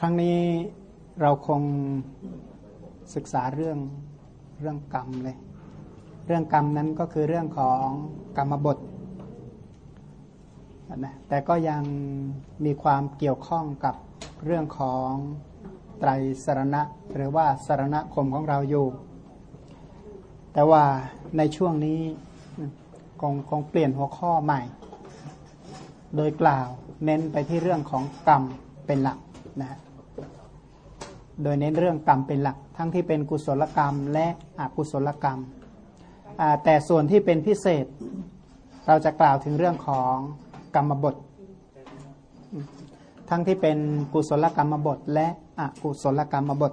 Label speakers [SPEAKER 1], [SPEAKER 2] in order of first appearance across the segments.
[SPEAKER 1] ครั้งนี้เราคงศึกษาเรื่องเรื่องกรรมเลย เรื่องกรรมนั้นก็คือเรื่องของกรรมบทนะแต่ก็ยังมีความเกี่ยวข้องกับเรื่องของไตรสรณะ หรือว่าสรณคมของเราอยู่ แต่ว่าในช่วงนี้คงคงเปลี่ยนหัวข้อใหม่ โดยกล่าวเน้นไปที่เรื่องของกรรมเป็นหลัก นะโดยเน้นเรื่องกรรมเป็นหลัก ทั้งที่เป็นกุศลกรรมและอกุศลกรรม แต่ส่วนที่เป็นพิเศษ เราจะกล่าวถึงเรื่องของกรรมบท ทั้งที่เป็นกุศลกรรมบท และอกุศลกรรมบท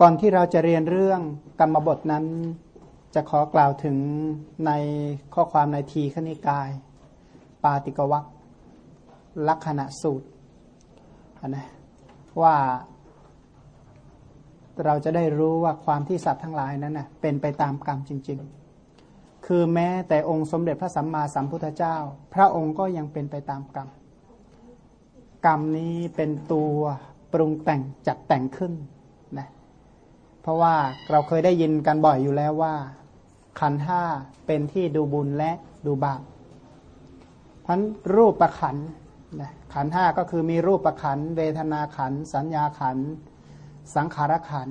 [SPEAKER 1] ก่อนที่เราจะเรียนเรื่องกรรมบทนั้น จะขอกล่าวถึงในข้อความในทีขณิกาย ปาติกวัค ลักษณะสูตรนะว่าเราจะได้รู้ว่าความที่สัตว์ทั้งหลายนั้นนะเป็นไปตามกรรมจริง ๆ คือแม้แต่องค์สมเด็จพระสัมมาสัมพุทธเจ้า พระองค์ก็ยังเป็นไปตามกรรม กรรมนี้เป็นตัวปรุงแต่งจัดแต่งขึ้นนะเพราะว่าเราเคยได้ยินกันบ่อยอยู่แล้วว่า ขันห้าเป็นที่ดูบุญและดูบาปพันรูปประขันธ นะขันห้าก็คือมีรูปประขัน เวทนาขัน สัญญาขัน สังขารขัน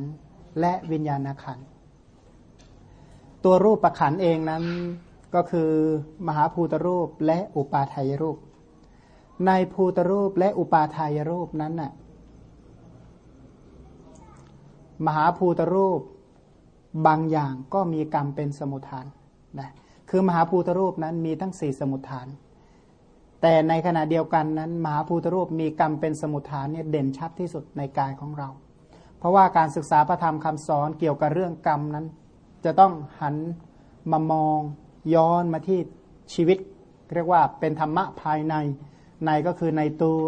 [SPEAKER 1] และวิญญาณขัน ตัวรูปประขันเองนั้นก็คือมหาภูตรูปและอุปาทายรูป ในภูตรูปและอุปาทายรูปนั้นน่ะมหาภูตรูปบางอย่างก็มีกรรมเป็นสมุทฐานนะคือมหาภูตรูปนั้นมีทั้งสี่สมุทฐาน แต่ในขณะเดียวกันนั้น มหาภูตรูปมีกรรมเป็นสมุทฐานเนี่ยเด่นชัดที่สุดในกายของเรา เพราะว่าการศึกษาพระธรรมคำสอนเกี่ยวกับเรื่องกรรมนั้น จะต้องหันมามองย้อนมาที่ชีวิต เรียกว่าเป็นธรรมะภายในในก็คือในตัว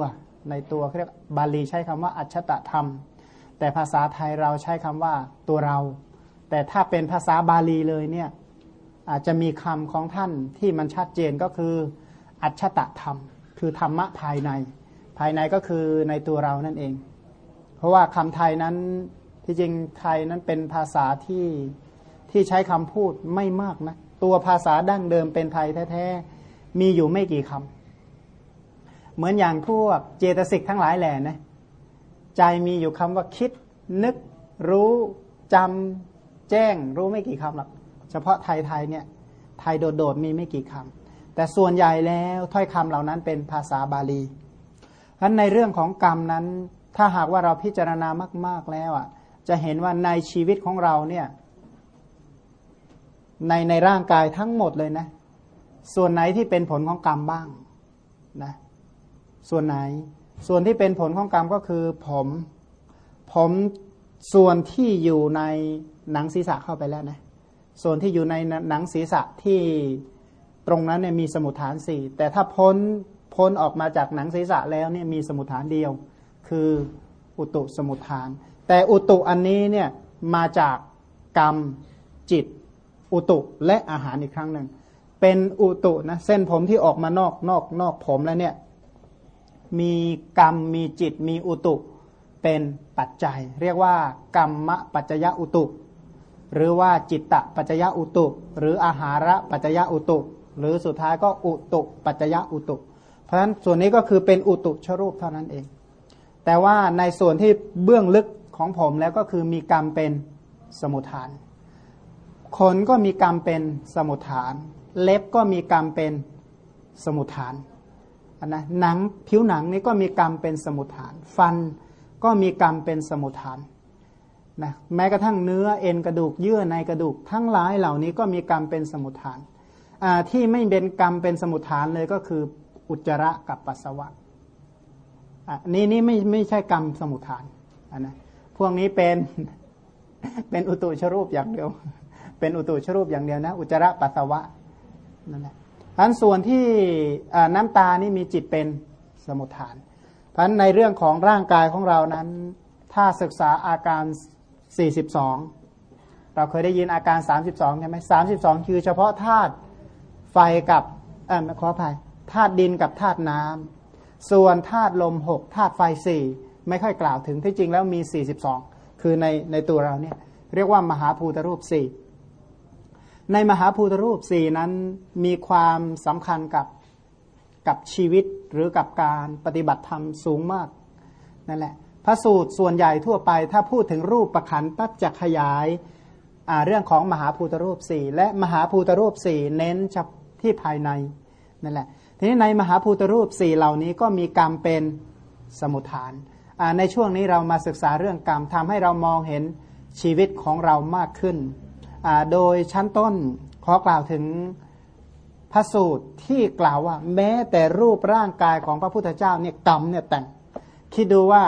[SPEAKER 1] ในตัวเรียกบาลีใช้คำว่าอัจฉตธรรม แต่ภาษาไทยเราใช้คำว่าตัวเรา แต่ถ้าเป็นภาษาบาลีเลยเนี่ยอาจจะมีคำของท่านที่มันชัดเจนก็คือ อัจฉตธรรม คือธรรมะภายใน ภายในก็คือในตัวเรานั่นเอง เพราะว่าคำไทยนั้นที่จริงไทยนั้นเป็นภาษาที่ที่ใช้คำพูดไม่มากนะตัวภาษาดั้งเดิมเป็นไทยแท้ๆมีอยู่ไม่กี่คำเหมือนอย่างพวกเจตสิกทั้งหลายแหล่นะใจมีอยู่คำว่าคิด นึกรู้จำแจ้งรู้ไม่กี่คำหรอกเฉพาะไทยๆเนี่ยไทยโดดๆมีไม่กี่คำ แต่ส่วนใหญ่แล้วถ้อยคำเหล่านั้นเป็นภาษาบาลีฉะนั้นในเรื่องของกรรมนั้น ถ้าหากว่าเราพิจารณามาก ๆแล้วอะ จะเห็นว่าในชีวิตของเราเนี่ยในในร่างกายทั้งหมดเลยนะ ส่วนไหนที่เป็นผลของกรรมบ้างนะส่วนไหน ส่วนที่เป็นผลของกรรมก็คือ ผมผมส่วนที่อยู่ในหนังศีรษะเข้าไปแล้วนะ ส่วนที่อยู่ในหนังศีรษะที่ ตรงนั้นเนี่ยมีสมุทฐานสี่แต่ถ้าพ้นพ้นออกมาจากหนังศีรษะแล้วเนี่ยมีสมุทฐานเดียว คืออุตุสมุทฐาน แต่อุตุอันนี้เนี่ยมาจากกรรมจิต อุตุและอาหารอีกครั้งหนึ่งเป็นอุตุนะเส้นผมที่ออกมานอกนอกนอกผมแล้วเนี่ยมีกรรมมีจิตมีอุตุเป็นปัจจัย เรียกว่ากรรมปัจจยอุตุ หรือว่าจิตตปัจจยอุตุ หรืออาหาระปัจจยอุตุ หรือสุดท้ายก็อุตุ ปัจจยะอุตุ เพราะฉะนั้นส่วนนี้ก็คือเป็นอุตุชรูปเท่านั้นเอง แต่ว่าในส่วนที่เบื้องลึกของผมแล้วก็คือมีกรรมเป็นสมุทฐานขนก็มีกรรมเป็นสมุทฐาน เล็บก็มีกรรมเป็นสมุทฐานนะหนังผิวหนังนี้ก็มีกรรมเป็นสมุทฐาน ฟันก็มีกรรมเป็นสมุทฐานนะแม้กระทั่งเนื้อเอ็นกระดูกเยื่อในกระดูกทั้งหลายเหล่านี้ก็มีกรรมเป็นสมุทฐาน ที่ไม่เป็นกรรมเป็นสมุทฐานเลยก็คืออุจจาระกับปัสสาวะนี่นี่ไม่ไม่ใช่กรรมสมุทฐานนนะพวกนี้เป็นเป็นอุตุชรูปอย่างเดียว เป็นอุตุชรูปอย่างเดียวนะ อุจจาระปัสสาวะนั่นแหละพันส่วนที่น้ำตานี่มีจิตเป็นสมุทฐานพันในเรื่องของร่างกายของเรานั้น ถ้าศึกษาอาการ 42 เราเคยได้ยินอาการ 32ใช่ไหม32 คือเฉพาะธาตุ ไฟกับอขออภัยธาตุดินกับธาตุน้ส่วนธาตุลมหกธาตุไฟสี่ไม่ค่อยกล่าวถึงที่จริงแล้วมี 42 คือในในตัวเราเนี่ยเรียกว่ามหาภูตรูปสี่ในมหาภูตรูปสี่นั้นมีความสำคัญกับกับชีวิตหรือกับการปฏิบัติธรรมสูงมากนั่นแหละพระสูตรส่วนใหญ่ทั่วไป ถ้าพูดถึงรูปประคันปั๊บจะขยาย เรื่องของมหาภูตรูปสี่และมหาภูตรูปสี่เน้นที่ภายในนั่นแหละทีนี้ในมหาภูตรูปสี่เหล่านี้ก็มีกรรมเป็นสมุทฐาน ในช่วงนี้เรามาศึกษาเรื่องกรรมทำให้เรามองเห็นชีวิตของเรามากขึ้น โดยชั้นต้นขอกล่าวถึงพระสูตรที่กล่าวว่า แม้แต่รูปร่างกายของพระพุทธเจ้าเนี่ยกรรมเนี่ยแต่ง คิดดูว่า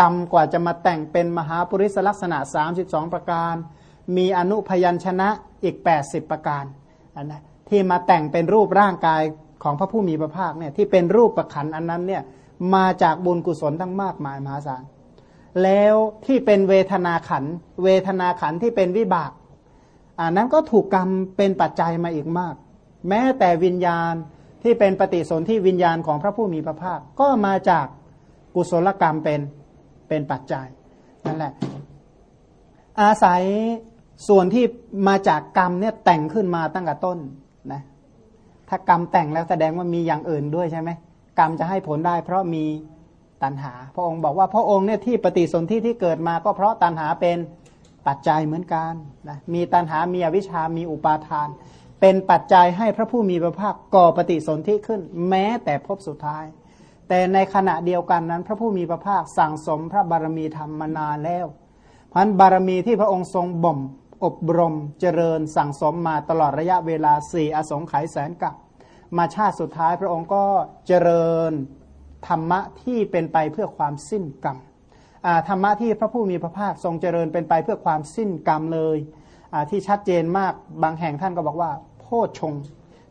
[SPEAKER 1] กรรมกว่าจะมาแต่งเป็นมหาปุริสลักษณะ 32 ประการ มีอนุพยัญชนะอีก 80 ประการอันนะที่มาแต่งเป็นรูปร่างกายของพระผู้มีพระภาคเนี่ยที่เป็นรูปประคันอันนั้นเนี่ยมาจากบุญกุศลทั้งมากมายมหาศาลแล้วที่เป็นเวทนาขัน เวทนาขันที่เป็นวิบากอันนั้นก็ถูกกรรมเป็นปัจจัยมาอีกมาก แม้แต่วิญญาณที่เป็นปฏิสนธิวิญญาณของพระผู้มีพระภาค ก็มาจากกุศลกรรมเป็นเป็นปัจจัยนั่นแหละ อาศัย ส่วนที่มาจากกรรมเนี่ยแต่งขึ้นมาตั้งแต่ต้นนะถ้ากรรมแต่งแล้วแสดงว่ามีอย่างอื่นด้วยใช่ไหมกรรมจะให้ผลได้ เพราะมีตัณหา พระองค์บอกว่าพระองค์เนี่ยที่ปฏิสนธิที่เกิดมาก็เพราะตัณหาเป็นปัจจัยเหมือนกันนะมีตัณหามีอวิชชามีอุปาทาน เป็นปัจจัยให้พระผู้มีพระภาคก่อปฏิสนธิขึ้น แม้แต่พบสุดท้าย แต่ในขณะเดียวกันนั้น พระผู้มีพระภาคสั่งสมพระบารมีธรรมมานานแล้วพันบารมีที่พระองค์ทรงบ่ม อบรมเจริญสั่งสมมาตลอดระยะเวลาสี่อสงไขยแสนกับมาชาติสุดท้ายพระองค์ก็เจริญธรรมะที่เป็นไปเพื่อความสิ้นกรรมธรรมะที่พระผู้มีพระภาคทรงเจริญเป็นไปเพื่อความสิ้นกรรมเลยที่ชัดเจนมากบางแห่งท่านก็บอกว่า โพชฌง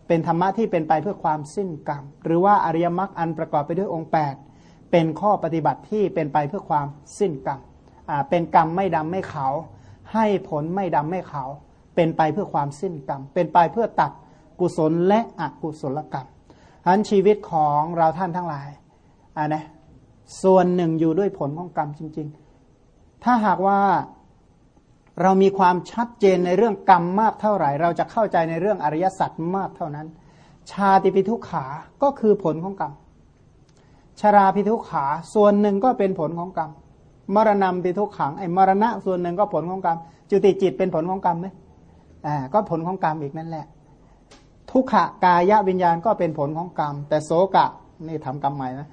[SPEAKER 1] เป็นธรรมะที่เป็นไปเพื่อความสิ้นกรรม หรือว่าอริยมรรคอันประกอบไปด้วยองค์ 8 เป็นข้อปฏิบัติที่เป็นไปเพื่อความสิ้นกรรมเป็นกรรมไม่ดำไม่ขาว ให้ผลไม่ดำไม่ขาว เป็นไปเพื่อความสิ้นกรรม เป็นไปเพื่อตัดกุศลและอกุศลกรรมอันชีวิตของเราท่านทั้งหลายอ่านะส่วนหนึ่งอยู่ด้วยผลของกรรมจริง ๆ ถ้าหากว่าเรามีความชัดเจนในเรื่องกรรมมากเท่าไหร่ เราจะเข้าใจในเรื่องอริยสัจมากเท่านั้น ชาติปิทุขาก็คือผลของกรรมชาราปิทุขาส่วนหนึ่งก็เป็นผลของกรรม มรณะปิทุกขังไอ้มรณะส่วนหนึ่งก็ผลของกรรม จุติจิตเป็นผลของกรรมไหมอ่าก็ผลของกรรมอีกนั่นแหละ ทุกขกายวิญญาณก็เป็นผลของกรรม แต่โสกะนี่ทำกรรมใหม่นะ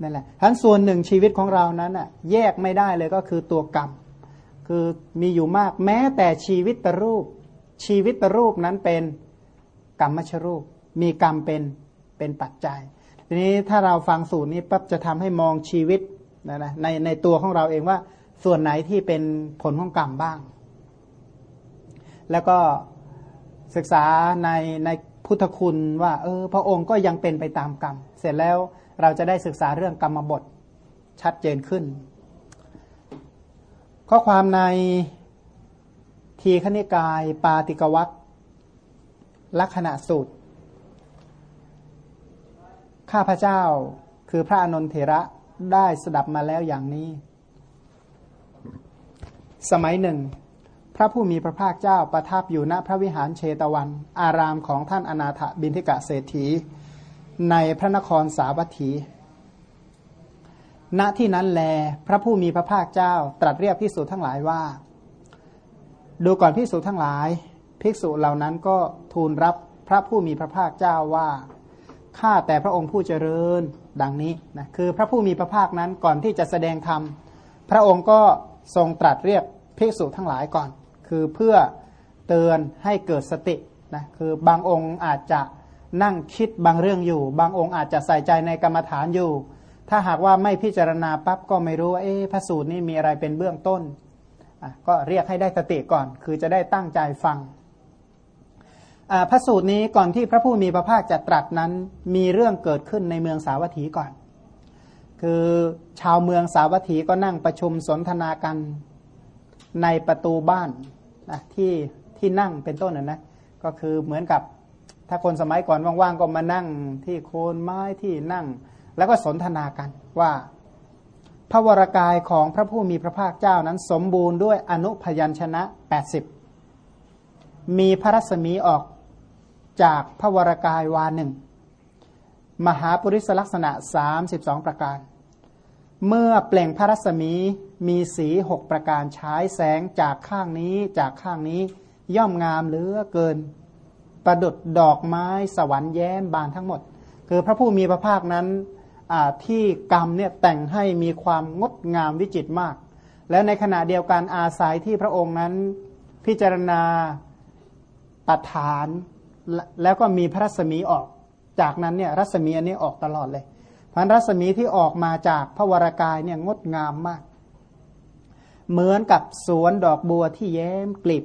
[SPEAKER 1] นั่นแหละทั้นส่วนหนึ่งชีวิตของเรานั้นอะแยกไม่ได้เลยก็คือตัวกรรม คือมีอยู่มากแม้แต่ชีวิตตรูป ชีวิตตรูปนั้นเป็นกรรมชรูป มีกรรมเป็นเป็นปัจจัย ทีนี้ถ้าเราฟังสูตรนี้ปั๊บจะทำให้มองชีวิต นะนะในในตัวของเราเองว่าส่วนไหนที่เป็นผลของกรรมบ้าง แล้วก็ศึกษาในในพุทธคุณว่าเออพระองค์ก็ยังเป็นไปตามกรรม เสร็จแล้วเราจะได้ศึกษาเรื่องกรรมบทชัดเจนขึ้น ข้อความในทีขณิกายปาติกวัตลักษณะสูตร ข้าพเจ้าคือพระอนนทเถระ ได้สดับมาแล้วอย่างนี้ สมัยหนึ่ง พระผู้มีพระภาคเจ้าประทับอยู่ณพระวิหารเชตวัน อารามของท่านอนาถบินทิกะเศรษฐี ในพระนครสาวัตถี ณที่นั้นแล พระผู้มีพระภาคเจ้าตรัสเรียกภิกษุทั้งหลายว่า ดูก่อนภิกษุทั้งหลาย ภิกษุเหล่านั้นก็ทูลรับพระผู้มีพระภาคเจ้าว่าข้าแต่พระองค์ผู้เจริญ ดังนี้นะคือพระผู้มีพระภาคนั้นก่อนที่จะแสดงธรรม พระองค์ก็ทรงตรัสเรียกภิกษุทั้งหลายก่อน คือเพื่อเตือนให้เกิดสตินะคือบางองค์อาจจะนั่งคิดบางเรื่องอยู่ บางองค์อาจจะใส่ใจในกรรมฐานอยู่ ถ้าหากว่าไม่พิจารณาปั๊บก็ไม่รู้ว่าเอ๊ะพระสูตรนี้มีอะไรเป็นเบื้องต้นก็เรียกให้ได้สติก่อน คือจะได้ตั้งใจฟัง พระสูตรนี้ก่อนที่พระผู้มีพระภาคจะตรัสนั้นมีเรื่องเกิดขึ้นในเมืองสาวัตถีก่อน คือชาวเมืองสาวัตถีก็นั่งประชุมสนทนากันในประตูบ้านนะที่ที่นั่งเป็นต้นนะนะก็คือเหมือนกับถ้าคนสมัยก่อนว่างๆก็มานั่งที่โคนไม้ที่นั่ง แล้วก็สนทนากันว่า พระวรากายของพระผู้มีพระภาคเจ้านั้นสมบูรณ์ด้วยอนุพยัญชนะ 80 มีพระรัศมีออก จากพระวรากายวาหนึ่ง มหาปุริสลักษณะ 32 ประการ เมื่อเปล่งพระรัศมีมีสีหกประการฉายแสงจากข้างนี้จากข้างนี้ย่อมงามเหลือเกิน ประดุดดอกไม้สวรรค์แย้มบานทั้งหมด คือพระผู้มีพระภาคนั้นที่กรรมเนี่ยแต่งให้มีความงดงามวิจิตรมาก แล้วในขณะเดียวกันอาศัยที่พระองค์นั้นพิจารณาปัฏฐาน แล้วก็มีพระรัศมีออก จากนั้นเนี่ยรัศมีอันนี้ออกตลอดเลยพันรัศมีที่ออกมาจากพระวรากายเนี่ยงดงามมาก เหมือนกับสวนดอกบัวที่แย้มกลีบ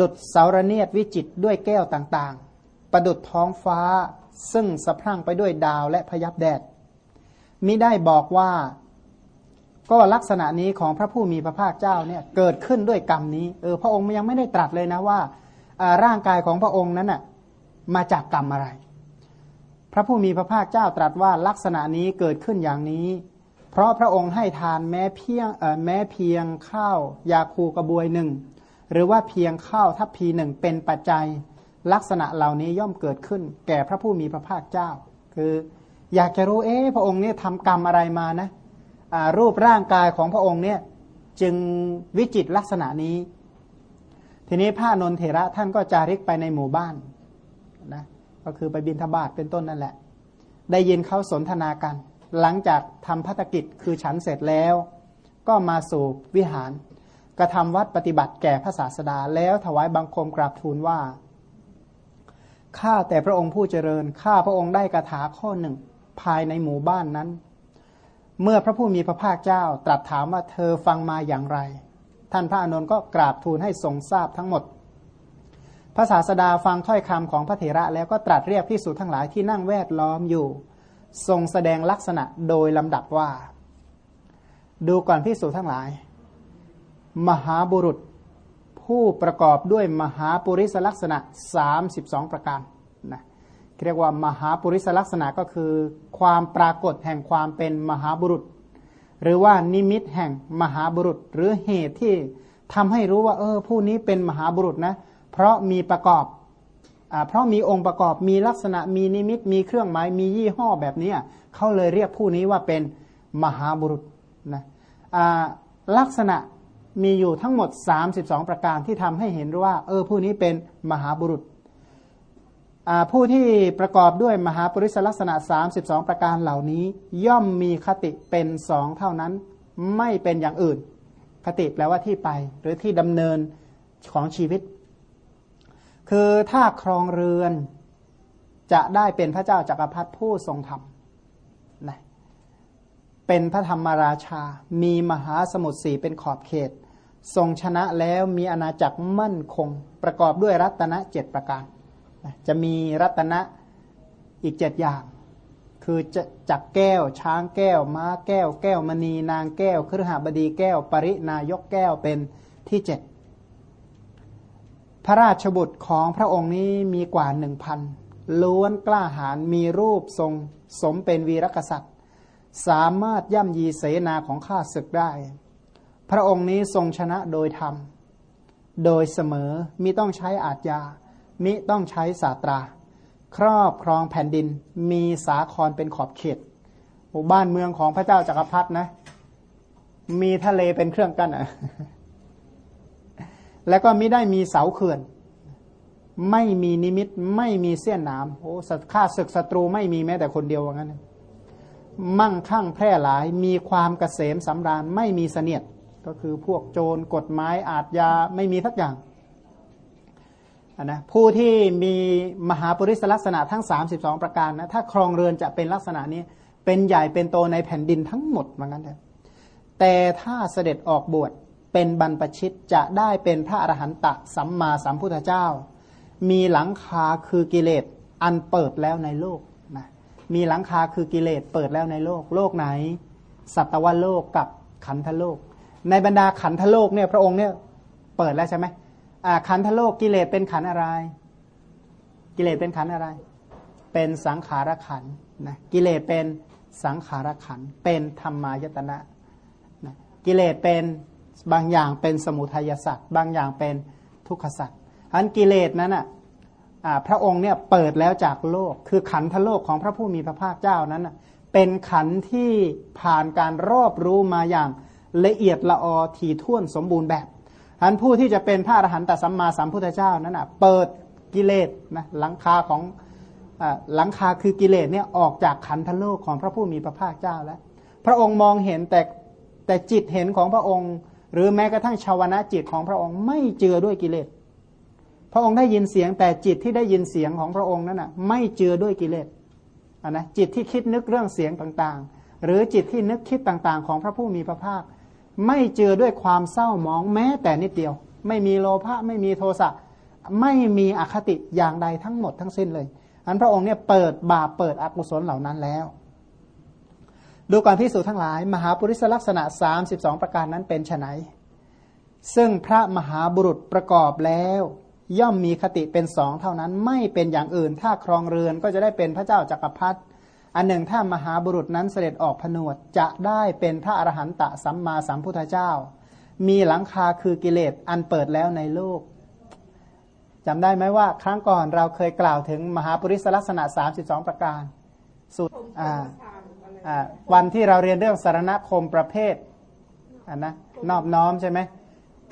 [SPEAKER 1] ดุดเสาระเนียดวิจิตด้วยแก้วต่างๆ ประดุดท้องฟ้าซึ่งสะพรั่งไปด้วยดาวและพยับแดดมิได้บอกว่าก็ลักษณะนี้ของพระผู้มีพระภาคเจ้าเนี่ยเกิดขึ้นด้วยกรรมนี้เออพระองค์ยังไม่ได้ตรัสเลยนะว่า ร่างกายของพระองค์นั้นน่ะมาจากกรรมอะไร พระผู้มีพระภาคเจ้าตรัสว่าลักษณะนี้เกิดขึ้นอย่างนี้ เพราะพระองค์ให้ทานแม้เพียงแม้เพียงข้าวยาคูกระบวยหนึ่งหรือว่าเพียงข้าวทัพพีหนึ่งเป็นปัจจัย ลักษณะเหล่านี้ย่อมเกิดขึ้น แก่พระผู้มีพระภาคเจ้า คืออยากจะรู้เอ๊ะพระองค์เนี่ยทำกรรมอะไรมานะรูปร่างกายของพระองค์เนี่ยจึงวิจิตลักษณะนี้ ทีนี้พระนนเถระท่านก็จาริกไปในหมู่บ้านนะก็คือไปบินทบาทเป็นต้นนั่นแหละ ได้ยินเขาสนทนากัน หลังจากทำพัฒกิจคือฉันเสร็จแล้ว ก็มาสู่วิหาร กระทำวัดปฏิบัติแก่พระศาสดา แล้วถวายบังคมกราบทูลว่าข้าแต่พระองค์ผู้เจริญข้าพระองค์ได้กระถาข้อหนึ่งภายในหมู่บ้านนั้น เมื่อพระผู้มีพระภาคเจ้าตรัสถามว่าเธอฟังมาอย่างไร ท่านพระอนุนก็กราบทูลให้ทรงทราบทั้งหมด พระศาสดาฟังถ้อยคำของพระเถระแล้วก็ตรัสเรียกพิสูจทั้งหลายที่นั่งแวดล้อมอยู่ ทรงแสดงลักษณะโดยลำดับว่า ดูก่อนพิสูจทั้งหลาย มหาบุรุษผู้ประกอบด้วยมหาปุริสลักษณะ 32 ประการนะเรียกว่ามหาปุริสลักษณะก็คือ ความปรากฏแห่งความเป็นมหาบุรุษ หรือว่านิมิตแห่งมหาบุรุษ หรือเหตุที่ทำให้รู้ว่า เออ ผู้นี้เป็นมหาบุรุษนะเพราะมีประกอบอเพราะมีองค์ประกอบมีลักษณะมีนิมิตมีเครื่องหมายมียี่ห้อแบบนี้เขาเลยเรียกผู้นี้ว่าเป็นมหาบุรุษนะลักษณะมีอยู่ทั้งหมด 32 ประการที่ทำให้เห็นว่า เออ ผู้นี้เป็นมหาบุรุษ ผู้ที่ประกอบด้วยมหาปริศลักษณะ 32 ประการเหล่านี้ ย่อมมีคติเป็นสองเท่านั้นไม่เป็นอย่างอื่น คติแปลว่าที่ไป หรือที่ดำเนินของชีวิต คือถ้าครองเรือนจะได้เป็นพระเจ้าจากักรพรรดิผู้ทรงธรรมนะเป็นพระธรรมราชา มีมหาสมุทรสีเป็นขอบเขต ทรงชนะแล้วมีอาณาจักรมั่นคง ประกอบด้วยรัตนะเจ็ดประการ จะมีรัตนะอีกเจ็ดอย่าง คือจะจักแก้ว ช้างแก้ว ม้าแก้ว แก้วมณีนางแก้วครหบดีแก้ว ปรินายกแก้วเป็นที่เจ็ดพระราชบุตรของพระองค์นี้มีกว่าหนึ่งพันล้วนกล้าหาญมีรูปทรงสมเป็นวีรกษัตริย์ สามารถย่ำยีเสนาของข้าศึกได้ พระองค์นี้ทรงชนะโดยธรรม โดยเสมอมิต้องใช้อาจยา มิต้องใช้ศาตรา ครอบครองแผ่นดิน มีสาครเป็นขอบเขตหมู่บ้านเมืองของพระเจ้าจากักรพรรดินะ มีทะเลเป็นเครื่องกั้นอะ แล้วก็มิได้มีเสาเขื่อน ไม่มีนิมิต ไม่มีเสี้ยนน้ำโอ้ข้าศึกศัตรูไม่มีแม้แต่คนเดียวว่างั้น มั่งคั่งแพร่หลาย มีความเกษมสำราญ ไม่มีเสนียด ก็คือพวกโจรกฎหมายอาทยาไม่มีทักอย่าง นะผู้ที่มีมหาปริศลักษณะทั้ง 32 ประการนะถ้าครองเรือนจะเป็นลักษณะนี้ เป็นใหญ่เป็นโตในแผ่นดินทั้งหมดเหมือนกันแต่ถ้าเสด็จออกบวชเป็นบรรพชิตจะได้เป็นพระอรหันตะสัมมาสัมพุทธเจ้า มีหลังคาคือกิเลสอันเปิดแล้วในโลกนะมีหลังคาคือกิเลสเปิดแล้วในโลก โลกไหน สัตวโลกกับขันธโลก ในบรรดาขันธโลกเนี่ยพระองค์เนี่ยเปิดแล้วใช่ไหม ขันธโลกกิเลสเป็นขันอะไร กิเลสเป็นขันอะไร เป็นสังขารขันนะกิเลสเป็นสังขารขันเป็นธรรมายตนะนะกิเลสเป็นบางอย่างเป็นสมุทัยสัตว์บางอย่างเป็นทุกขสัตว์อันกิเลสนั้นอะพระองค์เนี่ยเปิดแล้วจากโลก คือขันธโลกของพระผู้มีพระภาคเจ้านั้นเป็นขันที่ผ่านการรอบรู้มาอย่างละเอียดละออทีท่วนสมบูรณ์แบบ อันผู้ที่จะเป็นพระอรหันตสัมมาสัมพุทธเจ้านั้นอะเปิดกิเลสนะหลังคาของหลังคาคือกิเลสเนี่ยออกจากขันธโลกของพระผู้มีพระภาคเจ้าแล้ว พระองค์มองเห็นแต่แต่จิตเห็นของพระองค์ หรือแม้กระทั่งชาวนะจิตของพระองค์ไม่เจือด้วยกิเลส พระองค์ได้ยินเสียงแต่จิตที่ได้ยินเสียงของพระองค์นั้นอะไม่เจือด้วยกิเลสนะจิตที่คิดนึกเรื่องเสียงต่างๆ หรือจิตที่นึกคิดต่างๆ ของพระผู้มีพระภาค ไม่เจือด้วยความเศร้ามองแม้แต่นิดเดียว ไม่มีโลภะไม่มีโทสะไม่มีอคติอย่างใดทั้งหมดทั้งสิ้นเลยอันพระองค์เนี่ยเปิดบาปเปิดอกุศลเหล่านั้นแล้ว ดูก่อนพิสูจน์ทั้งหลาย มหาปุริสลักษณะ 32 ประการนั้นเป็นไนซึ่งพระมหาบุรุษประกอบแล้ว ย่อมมีคติเป็นสองเท่านั้นไม่เป็นอย่างอื่น ถ้าครองเรือนก็จะได้เป็นพระเจ้าจากักรพรรดิ อันหนึ่งถ้ามหาบุรุษนั้นเสด็จออกผนวดจะได้เป็นพระอรหันตสัมมาสัมพุทธเจ้า มีหลังคาคือกิเลสอันเปิดแล้วในโลกจำได้ไหมว่า ครั้งก่อนเราเคยกล่าวถึงมหาปริศลักษณะ 32 ประการสุดวันที่เราเรียนเรื่องสารณคมประเภทนนะนอบน้อมใช่ไหม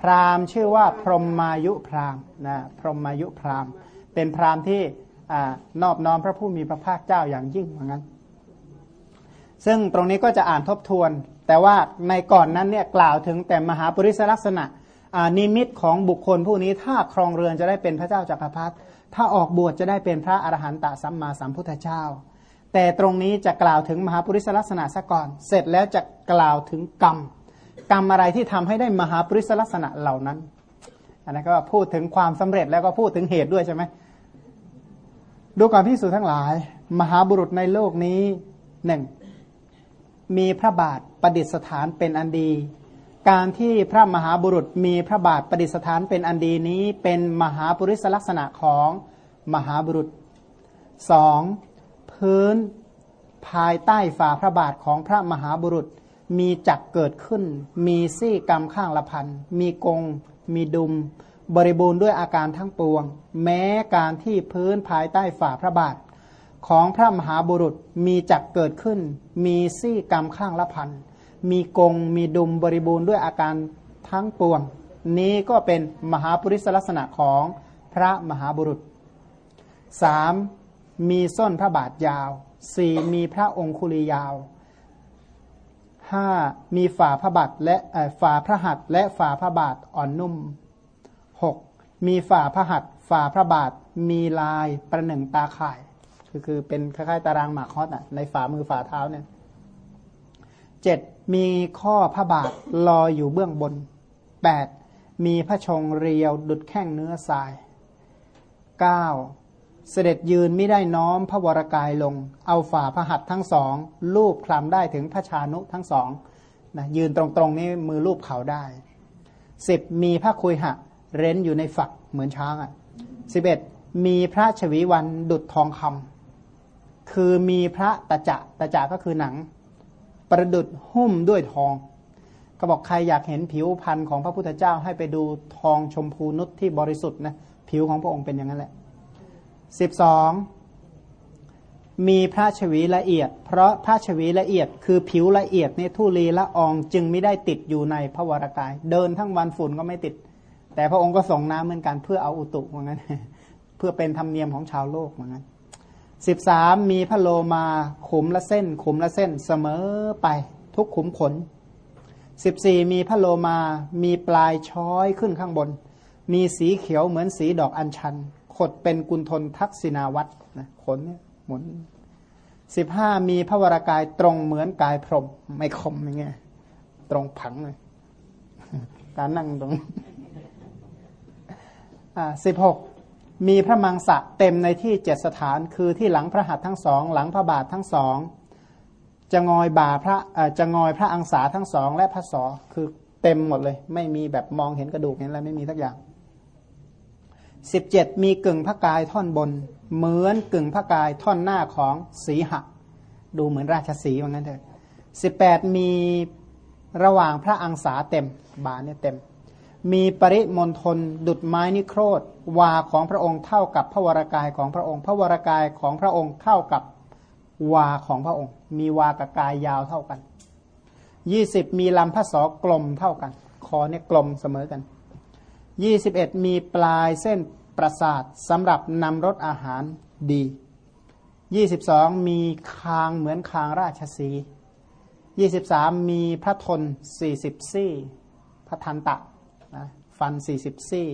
[SPEAKER 1] พราหมณ์ชื่อว่าพรหมายุพราหมณ์นะพรหมายุพราหมณ์ เป็นพราหมณ์ที่ อนอบน้อมพระผู้มีพระภาคเจ้าอย่างยิ่งเหมือนกันซึ่งตรงนี้ก็จะอ่านทบทวน แต่ว่าในก่อนนั้นเนี่ยกล่าวถึงแต่มหาปริศลักษณะนิมิตของบุคคลผู้นี้ถ้าครองเรือนจะได้เป็นพระเจ้าจักรพรรดิถ้าออกบวชจะได้เป็นพระอรหันตสัมมาสัมพุทธเจ้า แต่ตรงนี้จะกล่าวถึงมหาปุริสลักษณะซะก่อน เสร็จแล้วจะกล่าวถึงกรรม กรรมอะไรที่ทำให้ได้มหาปุริสลักษณะเหล่านั้นอันนั้นก็พูดถึงความสำเร็จแล้วก็พูดถึงเหตุด้วยใช่ไหม ดูก่อนพิสูจทั้งหลาย มหาบุรุษในโลกนี้หนึ่งมีพระบาทประดิษฐานเป็นอันดี การที่พระมหาบุรุษมีพระบาทประดิษฐานเป็นอันดีนี้เป็นมหาปุริสลักษณะของมหาบุรุษสองพื้นภายใต้ฝ่าพระบาทของพระมหาบุรุษมีจักเกิดขึ้น มีซี่กรรมข้างละพัน มีกง มีดุม บริบูรณ์ด้วยอาการทั้งปวง แม้การที่พื้นภายใต้ฝ่าพระบาท ของพระมหาบุรุษมีจักเกิดขึ้น มีซี่กรรมข้างละพันมีกงมีดุมบริบูรณ์ด้วยอาการทั้งปวง นี้ก็เป็นมหาปริสลักษณะของพระมหาบุรุษสามมีส้นพระบาทยาวสี่มีพระองคุลียาวห้ามีฝ่าพระบาทและฝ่าพระหัตและฝ่าพระบาทอ่อนนุ่ม หกมีฝ่าพระหัตถ์ฝ่าพระบาท มีลายประหนึ่งตาข่าย คือคือเป็นคล้ายๆตารางหมากฮอตอะในฝ่ามือฝ่าเท้าเนี่ยเจ็ดมีข้อพระบาทลอยอยู่เบื้องบน 8. มีพระชงเรียวดุดแข้งเนื้อทราย 9. เสด็จยืนไม่ได้น้อมพระวรกายลง เอาฝ่าพระหัตถ์ทั้งสองลูบคลำได้ถึงพระชานุทั้งสองนะยืนตรงๆนี้มือลูบเขาได้ 10. มีพระคุยหะ เร้นอยู่ในฝักเหมือนช้างอะ 11. มีพระชวีวันดุดทองคำคือมีพระตะจะตะจะก็คือหนัง ประดุดหุ้มด้วยทอง ก็บอกใครอยากเห็นผิวพันธ์ของพระพุทธเจ้าให้ไปดูทองชมพูนุชที่บริสุทธิ์นะผิวของพระองค์เป็นอย่างนั้นแหละสิบสองมีพระชวีละเอียด เพราะพระชวีละเอียด คือผิวละเอียดเนี่ยทุลีละอองจึงไม่ได้ติดอยู่ในพระวรากาย เดินทั้งวันฝุ่นก็ไม่ติด แต่พระองค์ก็ส่งน้ำเหมือนกันเพื่อเอาอุตุเหมือนกันเพื่อเป็นธรรมเนียมของชาวโลกเหมือนกันสิบสามมีพระโลมาขุมละเส้น ขุมละเส้นเสมอไป ทุกขุมขนสิบสี่มีพระโลมามีปลายช้อยขึ้นข้างบน มีสีเขียวเหมือนสีดอกอัญชัน ขดเป็นกุลทนทักษินาวัตนะขนเนี่ยหมุนสิบห้ามีพระวรากายตรงเหมือนกายพรหมไม่คมอย่างเงี้ยตรงผังเลยการนั่งตรง สิบหกมีพระมังสะเต็มในที่เจ็ดสถาน คือที่หลังพระหัตถ์ทั้งสองหลังพระบาททั้งสองจะงอยบ่าพระจะงอยพระอังสาทั้งสองและพระศอคือเต็มหมดเลย ไม่มีแบบมองเห็นกระดูกเห็นอะไรไม่มีทักอย่างสิบเจ็ดมีกึ่งพระกายท่อนบน เหมือนกึ่งพระกายท่อนหน้าของสีหะ ดูเหมือนราชสีว่างั้นเถอะสิบแปดมีระหว่างพระอังสาเต็ม บาเนี่ยเต็ม มีปริมณฑลดุดไม้นิโครธวาของพระองค์เท่ากับพระวรากายของพระองค์ พระวรากายของพระองค์เท่ากับวาของพระองค์ มีวากับกายยาวเท่ากันยี่สิบมีลำพระสอกลมเท่ากันคอเนี่ยกลมเสมอกันยี่สิบเอ็ดมีปลายเส้นประสาทสำหรับนำรสอาหารดียี่สิบสองมีคางเหมือนคางราชสียี่สิบสามมีพระทนสี่สิบซี่พระทันตะ ฟันสี่สิบซี่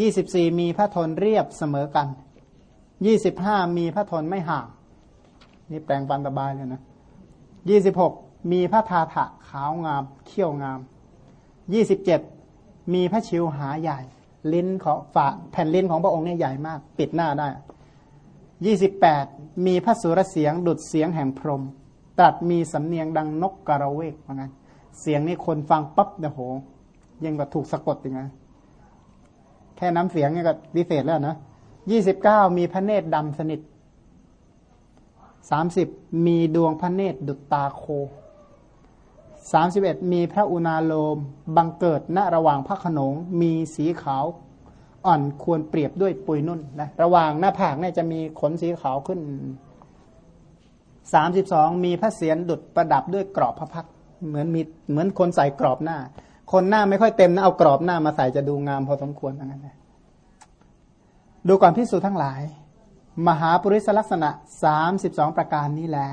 [SPEAKER 1] ยี่สิบสี่มีพระทนเรียบเสมอกันยี่สิบห้ามีพระทนไม่ห่าง นี่แปลงฟันสบายเลยนะยี่สิบหกมีพระทาถะขาวงามเขี้ยวงามยี่สิบเจ็ดมีพระชิวหาใหญ่ ลิ้นของฝาแผ่นลิ้นของพระองค์เนี่ยใหญ่มาก ปิดหน้าได้ยี่สิบแปดมีพระสุรเสียงดุดเสียงแห่งพรมตรัสมีสำเนียงดังนกกระเวกเหมือนกันเสียงนี้คนฟังปั๊บเนี่ยโห ยังแบบถูกสะกดอย่างไงแค่น้ำเสียงนี่ก็วิเศษแล้วนะยี่สิบเก้ามีพระเนตรดำสนิทสามสิบมีดวงพระเนตรดุจตาโคสามสิบเอ็ดมีพระอุณาโลม บังเกิดณระหว่างพระขนง มีสีขาวอ่อนควรเปรียบด้วยปุยนุ่นนะระหว่างหน้าผากเนี่ยจะมีขนสีขาวขึ้นสามสิบสองมีพระเศียรดุดประดับด้วยกรอบพระพักเหมือนมีเหมือนคนใส่กรอบหน้า คนหน้าไม่ค่อยเต็มนะเอากรอบหน้ามาใส่จะดูงามพอสมควรอย่างนั้นนะดูก่อนพิสูจทั้งหลาย มหาปริศลักษณะสามสิบสองประการนี้แหละ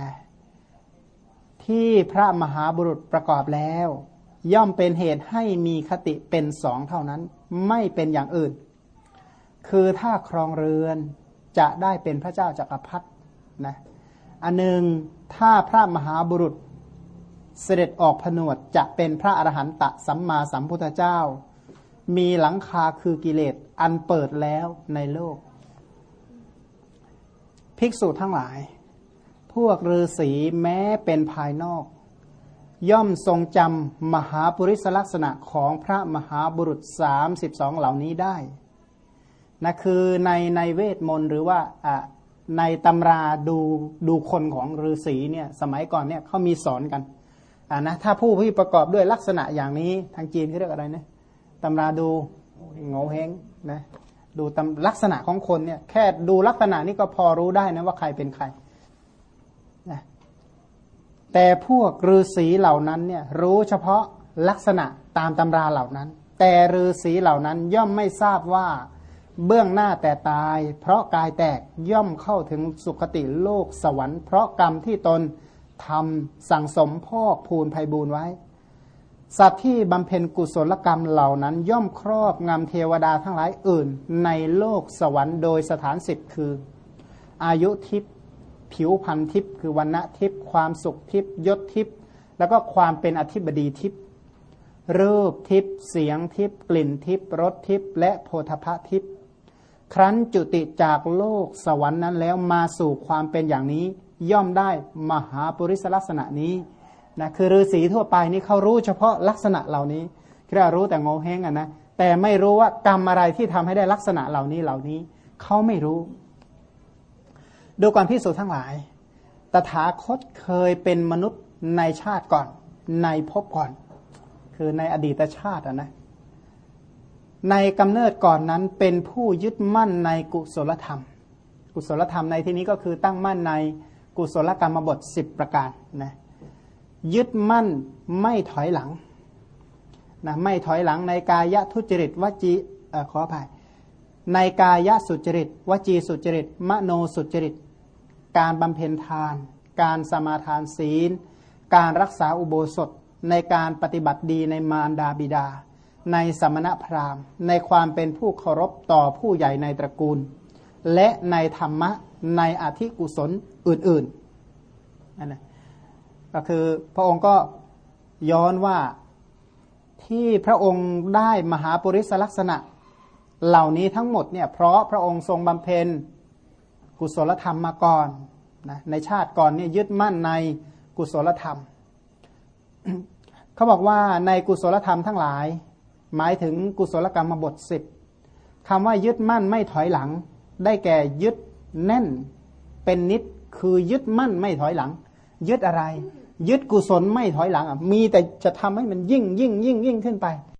[SPEAKER 1] ที่พระมหาบุรุษประกอบแล้ว ย่อมเป็นเหตุให้มีคติเป็นสองเท่านั้น ไม่เป็นอย่างอื่น คือถ้าครองเรือนจะได้เป็นพระเจ้าจากักรพรรดินะอันหนึ่งถ้าพระมหาบุรุษ เสด็จออกผนวดจะเป็นพระอรหันตสัมมาสัมพุทธเจ้า มีหลังคาคือกิเลสอันเปิดแล้วในโลก ภิกษุทั้งหลาย พวกฤาษีแม้เป็นภายนอก ย่อมทรงจำมหาปุริสลักษณะของพระมหาบุรุษสามสิบสองเหล่านี้ได้นะคือในในเวทมนต์หรือว่าในตำราดูดูคนของฤาษีเนี่ยสมัยก่อนเนี่ยเขามีสอนกัน อ่านะถ้าผู้ที่ประกอบด้วยลักษณะอย่างนี้ทางจีนเขาเรียกอะไรนะตำราดูงงเฮงนะดูตำลักษณะของคนเนี่ยแค่ดูลักษณะนี้ก็พอรู้ได้นะว่าใครเป็นใครนะแต่พวกฤาษีเหล่านั้นเนี่ยรู้เฉพาะลักษณะตามตำราเหล่านั้น แต่ฤาษีเหล่านั้นย่อมไม่ทราบว่าเบื้องหน้าแต่ตาย เพราะกายแตกย่อมเข้าถึงสุคติโลกสวรรค์เพราะกรรมที่ตน ทำสั่งสมพอกพูนภัยบูนไว้ สัตว์ที่บำเพ็ญกุศลกรรมเหล่านั้น ย่อมครอบงำเทวดาทั้งหลายอื่น ในโลกสวรรค์โดยสถานสิทธิ์คือ อายุทิพย์ผิวพันทิพย์คือวันณะทิพย์ความสุขทิพย์ยศทิพย์แล้วก็ความเป็นอธิบดีทิพย์รูปทิพย์เสียงทิพย์กลิ่นทิพย์รสทิพย์และโพธพะทิพย์ครั้นจุติจากโลกสวรรค์นั้นแล้วมาสู่ความเป็นอย่างนี้ ย่อมได้มหาปุริสลักษณะนี้นะคือฤาษีทั่วไปนี่เขารู้เฉพาะลักษณะเหล่านี้แค่รู้แต่โงเฮงอะนะแต่ไม่รู้ว่ากรรมอะไรที่ทำให้ได้ลักษณะเหล่านี้เหล่านี้เขาไม่รู้ ดูก่อนพิสูจน์ทั้งหลาย ตถาคตเคยเป็นมนุษย์ในชาติก่อน ในภพก่อน คือในอดีตชาติอะนะในกำเนิดก่อนนั้นเป็นผู้ยึดมั่นในกุศลธรรม กุศลธรรมในที่นี้ก็คือตั้งมั่นใน กุศลกรรมบทสิบประการนะยึดมั่นไม่ถอยหลังนะไม่ถอยหลังในกายทุจริตวจีขออภัยในกายสุจริต วจีสุจริต มโนสุจริต การบำเพ็ญทาน การสมาทานศีล การรักษาอุโบสถ ในการปฏิบัติดีในมารดาบิดา ในสมณพราหมณ์ ในความเป็นผู้เคารพต่อผู้ใหญ่ในตระกูล และในธรรมะ ในอธิกุศลอื่นๆนั่นนะก็คือพระองค์ก็ย้อนว่าที่พระองค์ได้มหาปุริสลักษณะ เหล่านี้ทั้งหมดเนี่ยเพราะพระองค์ทรงบำเพ็ญกุศลธรรมมาก่อนนะในชาติก่อนเนี่ยยึดมั่นในกุศลธรรม เขาบอกว่าในกุศลธรรมทั้งหลาย หมายถึงกุศลกรรมบทสิบคำว่ายึดมั่นไม่ถอยหลัง ได้แก่ยึด แน่นเป็นนิดคือยึดมั่นไม่ถอยหลัง ยึดอะไร ยึดกุศลไม่ถอยหลังอะมีแต่จะทำให้มันยิ่งยิ่งยิ่งยิ่งขึ้นไป